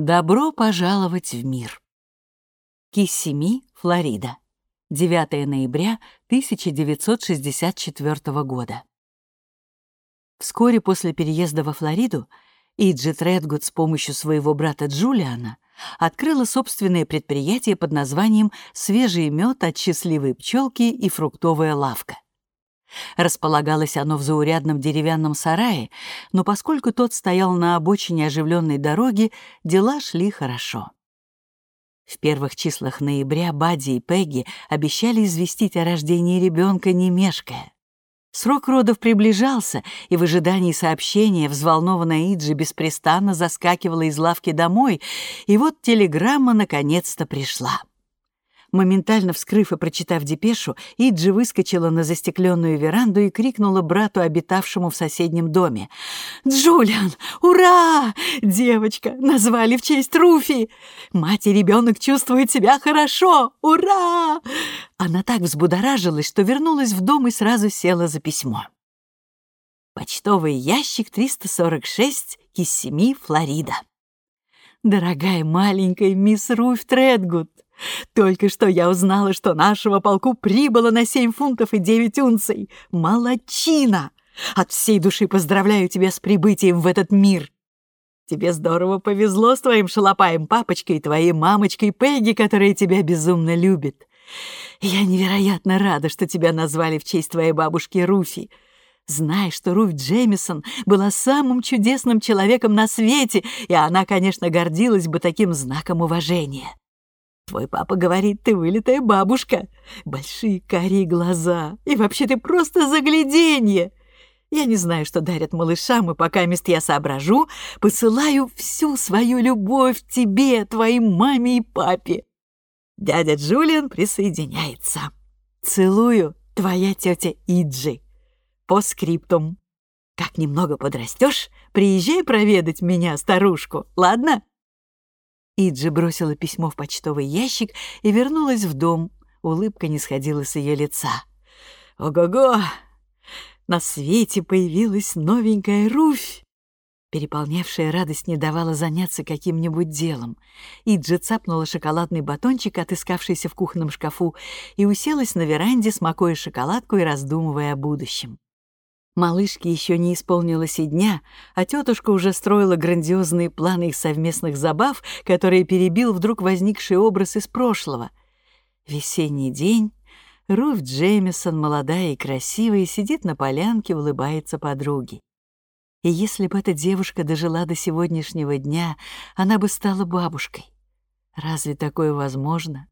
Добро пожаловать в мир. Киссими, Флорида. 9 ноября 1964 года. Вскоре после переезда во Флориду Иджит Редгуд с помощью своего брата Джулиана открыла собственное предприятие под названием «Свежий мед от счастливой пчелки и фруктовая лавка». Располагалось оно в заурядном деревянном сарае, но поскольку тот стоял на обочине оживленной дороги, дела шли хорошо. В первых числах ноября Бадди и Пегги обещали известить о рождении ребенка, не мешкая. Срок родов приближался, и в ожидании сообщения взволнованная Иджи беспрестанно заскакивала из лавки домой, и вот телеграмма наконец-то пришла. Моментально вскрыв и прочитав депешу, Иджи выскочила на застекленную веранду и крикнула брату, обитавшему в соседнем доме. «Джулиан, ура! Девочка, назвали в честь Руфи! Мать и ребенок чувствуют себя хорошо! Ура!» Она так взбудоражилась, что вернулась в дом и сразу села за письмо. Почтовый ящик 346, Киссими, Флорида. Дорогая маленькая мисс Руф Тредгуд, только что я узнала, что нашего полку прибыло на семь фунтов и девять унций. Молодчина! От всей души поздравляю тебя с прибытием в этот мир. Тебе здорово повезло с твоим шалопаем папочкой и твоей мамочкой Пегги, которая тебя безумно любит. Я невероятно рада, что тебя назвали в честь твоей бабушки Руфи. Знай, что Руф Джемисон была самым чудесным человеком на свете, и она, конечно, гордилась бы таким знаком уважения. Твой папа говорит, ты вылитая бабушка. Большие карие глаза. И вообще ты просто загляденье. Я не знаю, что дарят малышам, и пока мест я соображу, посылаю всю свою любовь тебе, твоей маме и папе. Дядя Джулиан присоединяется. Целую, твоя тетя Иджи. По скриптум. Как немного подрастешь, приезжай проведать меня, старушку, ладно? Иджи бросила письмо в почтовый ящик и вернулась в дом. Улыбка не сходила с ее лица. «Ого-го! На свете появилась новенькая Руфь!» Переполнявшая радость не давала заняться каким-нибудь делом. Иджи цапнула шоколадный батончик, отыскавшийся в кухонном шкафу, и уселась на веранде, смакуя шоколадку и раздумывая о будущем. Малышке еще не исполнилось и дня, а тетушка уже строила грандиозные планы их совместных забав, которые перебил вдруг возникший образ из прошлого. Весенний день, Руф Джеймисон, молодая и красивая, сидит на полянке, улыбается подруге. И если бы эта девушка дожила до сегодняшнего дня, она бы стала бабушкой. Разве такое возможно?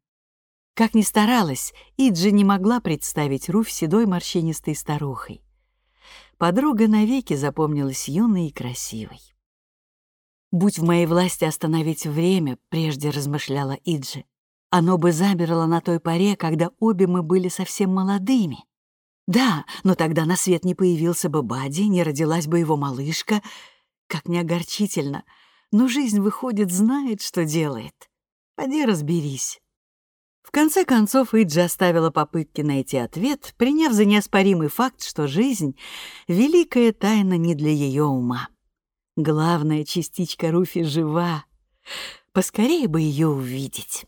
Как ни старалась, Иджи не могла представить Руф седой морщинистой старухой подруга навеки запомнилась юной и красивой. «Будь в моей власти остановить время», — прежде размышляла Иджи, «оно бы замерло на той поре, когда обе мы были совсем молодыми. Да, но тогда на свет не появился бы Бади, не родилась бы его малышка. Как не огорчительно, но жизнь, выходит, знает, что делает. Поди разберись». В конце концов, Иджи оставила попытки найти ответ, приняв за неоспоримый факт, что жизнь — великая тайна не для ее ума. Главная частичка Руфи жива. Поскорее бы ее увидеть.